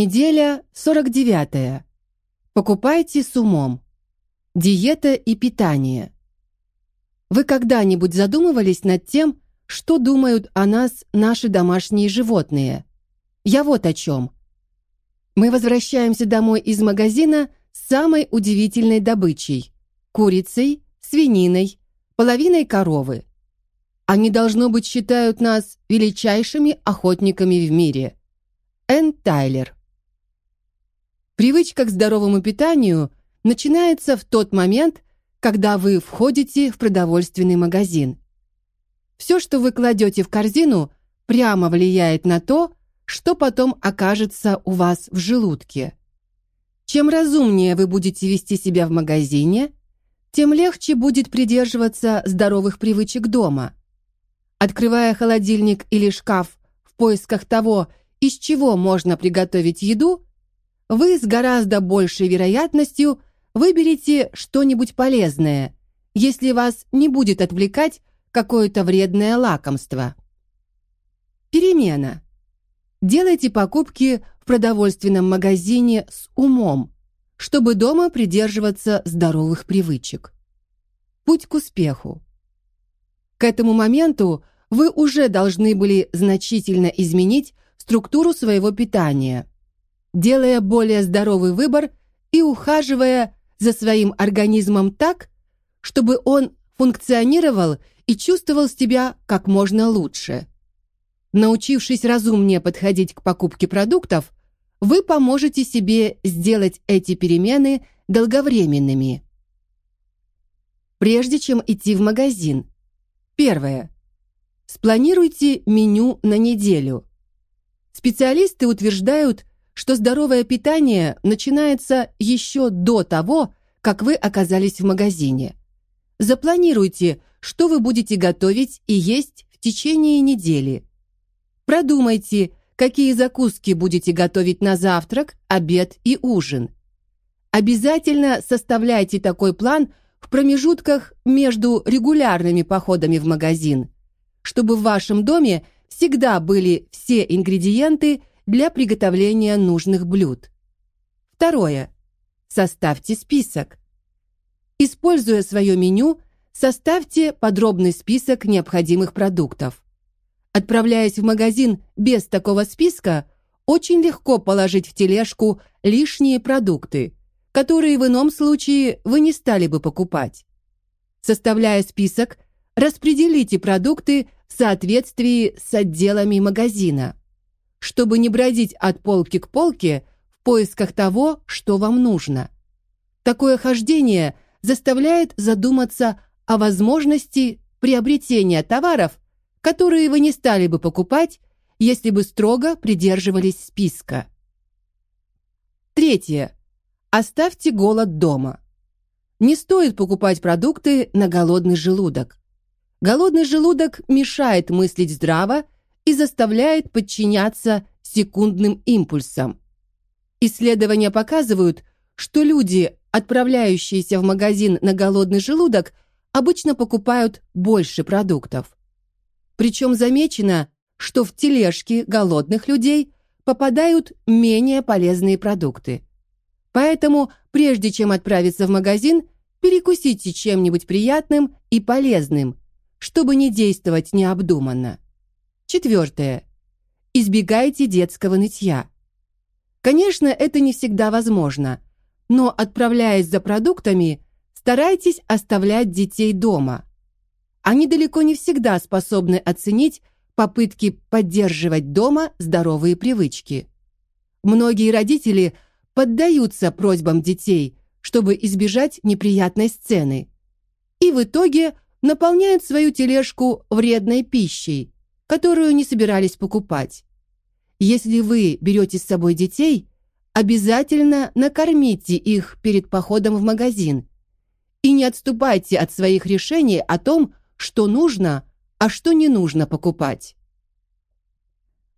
Неделя 49. Покупайте с умом. Диета и питание. Вы когда-нибудь задумывались над тем, что думают о нас наши домашние животные? Я вот о чем. Мы возвращаемся домой из магазина с самой удивительной добычей: курицей, свининой, половиной коровы. Они должно быть считают нас величайшими охотниками в мире. Энн Тайлер. Привычка к здоровому питанию начинается в тот момент, когда вы входите в продовольственный магазин. Все, что вы кладете в корзину, прямо влияет на то, что потом окажется у вас в желудке. Чем разумнее вы будете вести себя в магазине, тем легче будет придерживаться здоровых привычек дома. Открывая холодильник или шкаф в поисках того, из чего можно приготовить еду, вы с гораздо большей вероятностью выберете что-нибудь полезное, если вас не будет отвлекать какое-то вредное лакомство. Перемена. Делайте покупки в продовольственном магазине с умом, чтобы дома придерживаться здоровых привычек. Путь к успеху. К этому моменту вы уже должны были значительно изменить структуру своего питания делая более здоровый выбор и ухаживая за своим организмом так, чтобы он функционировал и чувствовал себя как можно лучше. Научившись разумнее подходить к покупке продуктов, вы поможете себе сделать эти перемены долговременными. Прежде чем идти в магазин. Первое. Спланируйте меню на неделю. Специалисты утверждают, что здоровое питание начинается еще до того, как вы оказались в магазине. Запланируйте, что вы будете готовить и есть в течение недели. Продумайте, какие закуски будете готовить на завтрак, обед и ужин. Обязательно составляйте такой план в промежутках между регулярными походами в магазин, чтобы в вашем доме всегда были все ингредиенты для приготовления нужных блюд. Второе. Составьте список. Используя свое меню, составьте подробный список необходимых продуктов. Отправляясь в магазин без такого списка, очень легко положить в тележку лишние продукты, которые в ином случае вы не стали бы покупать. Составляя список, распределите продукты в соответствии с отделами магазина чтобы не бродить от полки к полке в поисках того, что вам нужно. Такое хождение заставляет задуматься о возможности приобретения товаров, которые вы не стали бы покупать, если бы строго придерживались списка. Третье. Оставьте голод дома. Не стоит покупать продукты на голодный желудок. Голодный желудок мешает мыслить здраво и заставляет подчиняться секундным импульсам. Исследования показывают, что люди, отправляющиеся в магазин на голодный желудок, обычно покупают больше продуктов. Причем замечено, что в тележки голодных людей попадают менее полезные продукты. Поэтому, прежде чем отправиться в магазин, перекусите чем-нибудь приятным и полезным, чтобы не действовать необдуманно. Четвертое. Избегайте детского нытья. Конечно, это не всегда возможно, но отправляясь за продуктами, старайтесь оставлять детей дома. Они далеко не всегда способны оценить попытки поддерживать дома здоровые привычки. Многие родители поддаются просьбам детей, чтобы избежать неприятной сцены, и в итоге наполняют свою тележку вредной пищей, которую не собирались покупать. Если вы берете с собой детей, обязательно накормите их перед походом в магазин и не отступайте от своих решений о том, что нужно, а что не нужно покупать.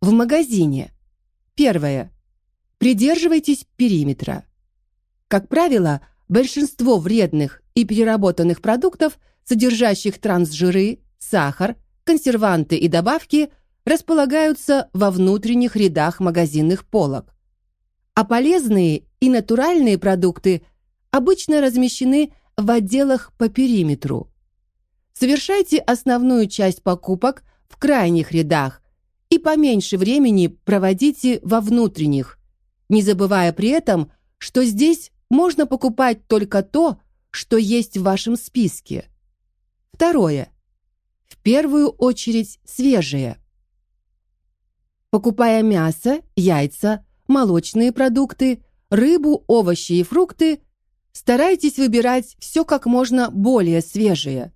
В магазине. Первое. Придерживайтесь периметра. Как правило, большинство вредных и переработанных продуктов, содержащих трансжиры, сахар, консерванты и добавки располагаются во внутренних рядах магазинных полок. а полезные и натуральные продукты обычно размещены в отделах по периметру. Совершайте основную часть покупок в крайних рядах и поменьше времени проводите во внутренних, не забывая при этом, что здесь можно покупать только то, что есть в вашем списке. Второе. Первую очередь свежее. Покупая мясо, яйца, молочные продукты, рыбу, овощи и фрукты, старайтесь выбирать все как можно более свежее.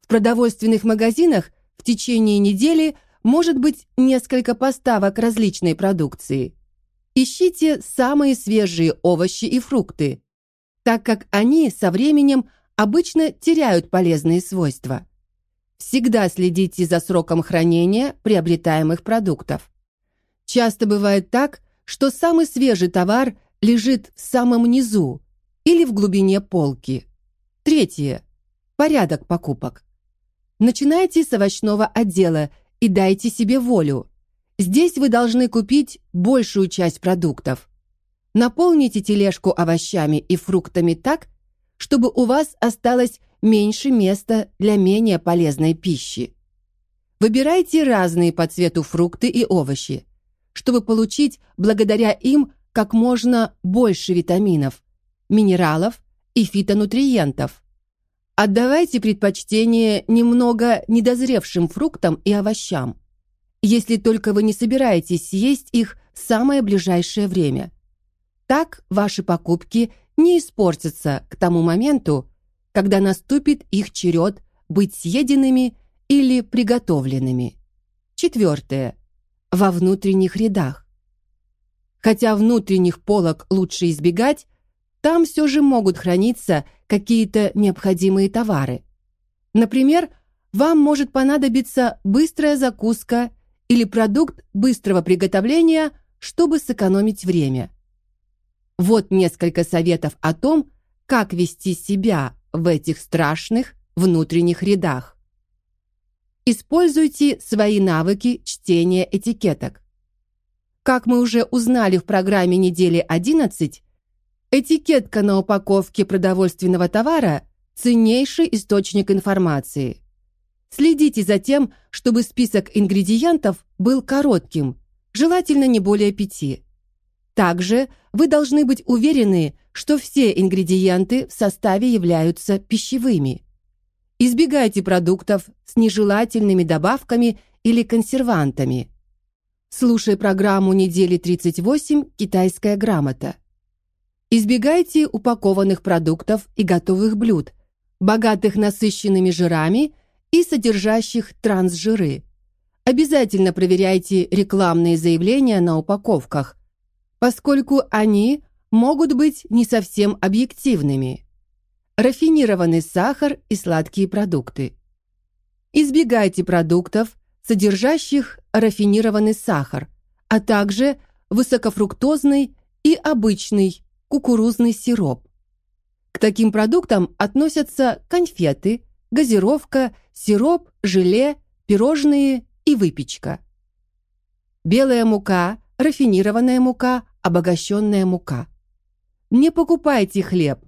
В продовольственных магазинах в течение недели может быть несколько поставок различной продукции. Ищите самые свежие овощи и фрукты, так как они со временем обычно теряют полезные свойства. Всегда следите за сроком хранения приобретаемых продуктов. Часто бывает так, что самый свежий товар лежит в самом низу или в глубине полки. Третье. Порядок покупок. Начинайте с овощного отдела и дайте себе волю. Здесь вы должны купить большую часть продуктов. Наполните тележку овощами и фруктами так, чтобы у вас осталось меньше места для менее полезной пищи. Выбирайте разные по цвету фрукты и овощи чтобы получить благодаря им как можно больше витаминов, минералов и фитонутриентов. Отдавайте предпочтение немного недозревшим фруктам и овощам, если только вы не собираетесь съесть их в самое ближайшее время. Так ваши покупки не испортятся к тому моменту, когда наступит их черед быть съеденными или приготовленными. Четвертое во внутренних рядах. Хотя внутренних полок лучше избегать, там все же могут храниться какие-то необходимые товары. Например, вам может понадобиться быстрая закуска или продукт быстрого приготовления, чтобы сэкономить время. Вот несколько советов о том, как вести себя в этих страшных внутренних рядах. Используйте свои навыки чтения этикеток. Как мы уже узнали в программе недели 11, этикетка на упаковке продовольственного товара ценнейший источник информации. Следите за тем, чтобы список ингредиентов был коротким, желательно не более пяти. Также вы должны быть уверены, что все ингредиенты в составе являются пищевыми. Избегайте продуктов с нежелательными добавками или консервантами. Слушай программу недели 38 «Китайская грамота». Избегайте упакованных продуктов и готовых блюд, богатых насыщенными жирами и содержащих трансжиры. Обязательно проверяйте рекламные заявления на упаковках, поскольку они могут быть не совсем объективными рафинированный сахар и сладкие продукты. Избегайте продуктов, содержащих рафинированный сахар, а также высокофруктозный и обычный кукурузный сироп. К таким продуктам относятся конфеты, газировка, сироп, желе, пирожные и выпечка. Белая мука, рафинированная мука, обогащенная мука. Не покупайте хлеб,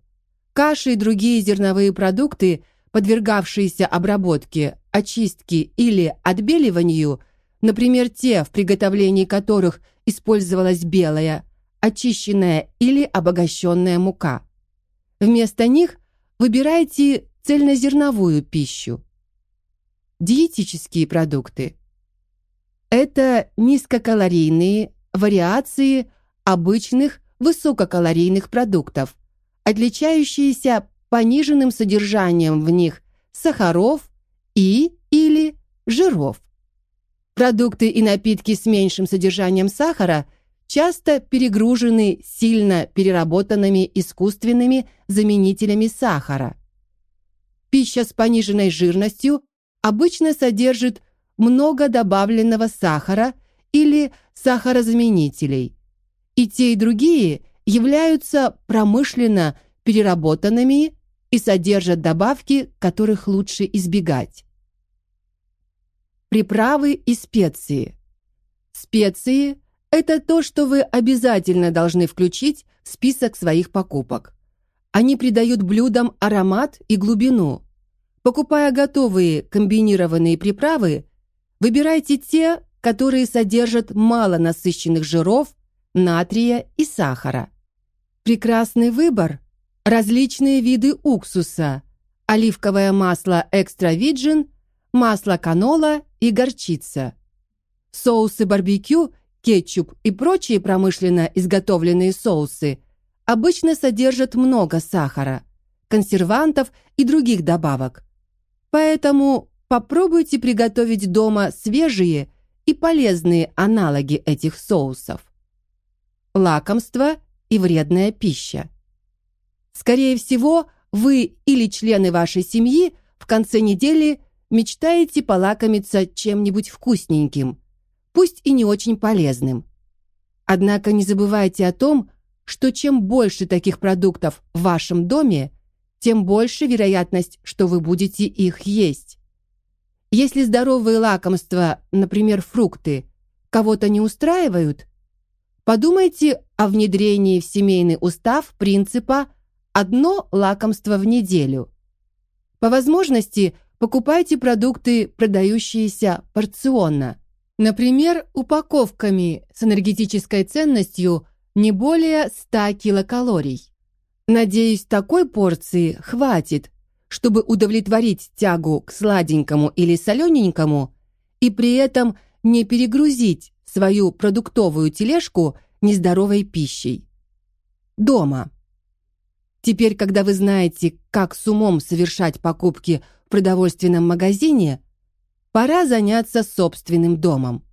Каши и другие зерновые продукты, подвергавшиеся обработке, очистке или отбеливанию, например, те, в приготовлении которых использовалась белая, очищенная или обогащенная мука. Вместо них выбирайте цельнозерновую пищу. Диетические продукты. Это низкокалорийные вариации обычных высококалорийных продуктов, отличающиеся пониженным содержанием в них сахаров и или жиров. Продукты и напитки с меньшим содержанием сахара часто перегружены сильно переработанными искусственными заменителями сахара. Пища с пониженной жирностью обычно содержит много добавленного сахара или сахарозаменителей. И те, и другие являются промышленно переработанными и содержат добавки, которых лучше избегать. Приправы и специи. Специи Это то, что вы обязательно должны включить в список своих покупок. Они придают блюдам аромат и глубину. Покупая готовые комбинированные приправы, выбирайте те, которые содержат мало насыщенных жиров, натрия и сахара. Прекрасный выбор – различные виды уксуса, оливковое масло экстра виджин, масло канола и горчица. Соусы барбекю, кетчуп и прочие промышленно изготовленные соусы обычно содержат много сахара, консервантов и других добавок. Поэтому попробуйте приготовить дома свежие и полезные аналоги этих соусов. Лакомство и вредная пища. Скорее всего, вы или члены вашей семьи в конце недели мечтаете полакомиться чем-нибудь вкусненьким, пусть и не очень полезным. Однако не забывайте о том, что чем больше таких продуктов в вашем доме, тем больше вероятность, что вы будете их есть. Если здоровые лакомства, например, фрукты, кого-то не устраивают, подумайте о внедрении в семейный устав принципа «одно лакомство в неделю». По возможности покупайте продукты, продающиеся порционно. Например, упаковками с энергетической ценностью не более 100 килокалорий. Надеюсь, такой порции хватит, чтобы удовлетворить тягу к сладенькому или солененькому и при этом не перегрузить свою продуктовую тележку нездоровой пищей. Дома. Теперь, когда вы знаете, как с умом совершать покупки в продовольственном магазине, пора заняться собственным домом.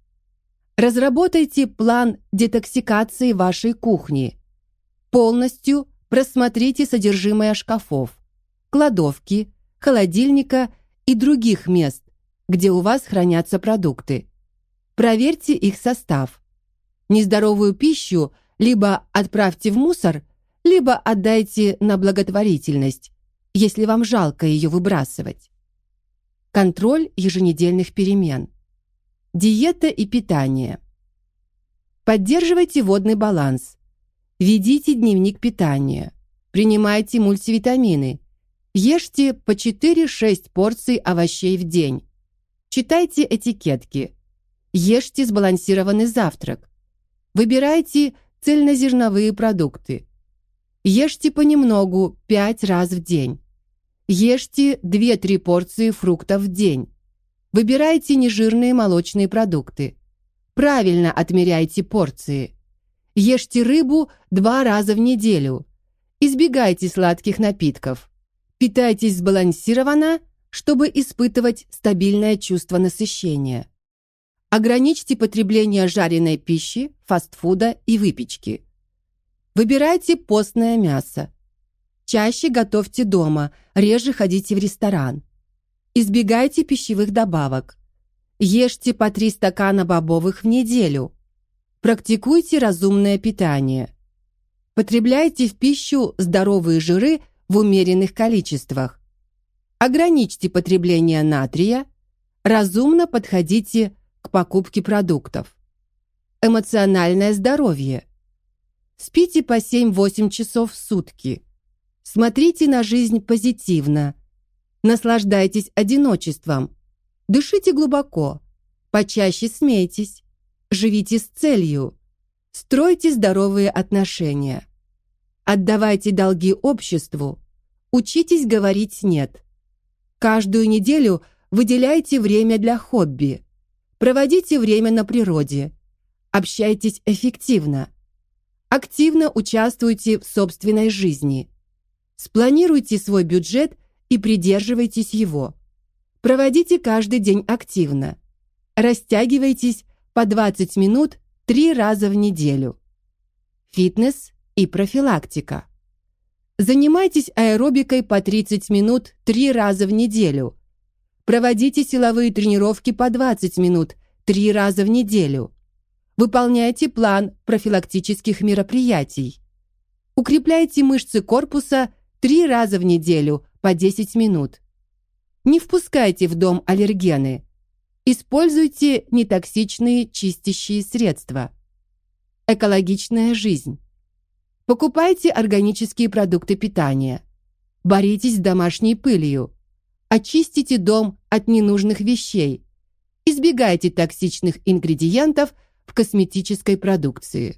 Разработайте план детоксикации вашей кухни. Полностью Просмотрите содержимое шкафов, кладовки, холодильника и других мест, где у вас хранятся продукты. Проверьте их состав. Нездоровую пищу либо отправьте в мусор, либо отдайте на благотворительность, если вам жалко ее выбрасывать. Контроль еженедельных перемен. Диета и питание. Поддерживайте водный баланс. Ведите дневник питания. Принимайте мультивитамины. Ешьте по 4-6 порций овощей в день. Читайте этикетки. Ешьте сбалансированный завтрак. Выбирайте цельнозерновые продукты. Ешьте понемногу 5 раз в день. Ешьте 2-3 порции фруктов в день. Выбирайте нежирные молочные продукты. Правильно отмеряйте порции. Ешьте рыбу два раза в неделю. Избегайте сладких напитков. Питайтесь сбалансированно, чтобы испытывать стабильное чувство насыщения. Ограничьте потребление жареной пищи, фастфуда и выпечки. Выбирайте постное мясо. Чаще готовьте дома, реже ходите в ресторан. Избегайте пищевых добавок. Ешьте по 3 стакана бобовых в неделю. Практикуйте разумное питание. Потребляйте в пищу здоровые жиры в умеренных количествах. Ограничьте потребление натрия. Разумно подходите к покупке продуктов. Эмоциональное здоровье. Спите по 7-8 часов в сутки. Смотрите на жизнь позитивно. Наслаждайтесь одиночеством. Дышите глубоко. Почаще смейтесь. Живите с целью. Стройте здоровые отношения. Отдавайте долги обществу. Учитесь говорить «нет». Каждую неделю выделяйте время для хобби. Проводите время на природе. Общайтесь эффективно. Активно участвуйте в собственной жизни. Спланируйте свой бюджет и придерживайтесь его. Проводите каждый день активно. Растягивайтесь по 20 минут три раза в неделю. Фитнес и профилактика. Занимайтесь аэробикой по 30 минут три раза в неделю. Проводите силовые тренировки по 20 минут три раза в неделю. Выполняйте план профилактических мероприятий. Укрепляйте мышцы корпуса три раза в неделю по 10 минут. Не впускайте в дом аллергены. Используйте нетоксичные чистящие средства. экологичная жизнь. Покупайте органические продукты питания. Боритесь с домашней пылью. Очистите дом от ненужных вещей. Избегайте токсичных ингредиентов в косметической продукции.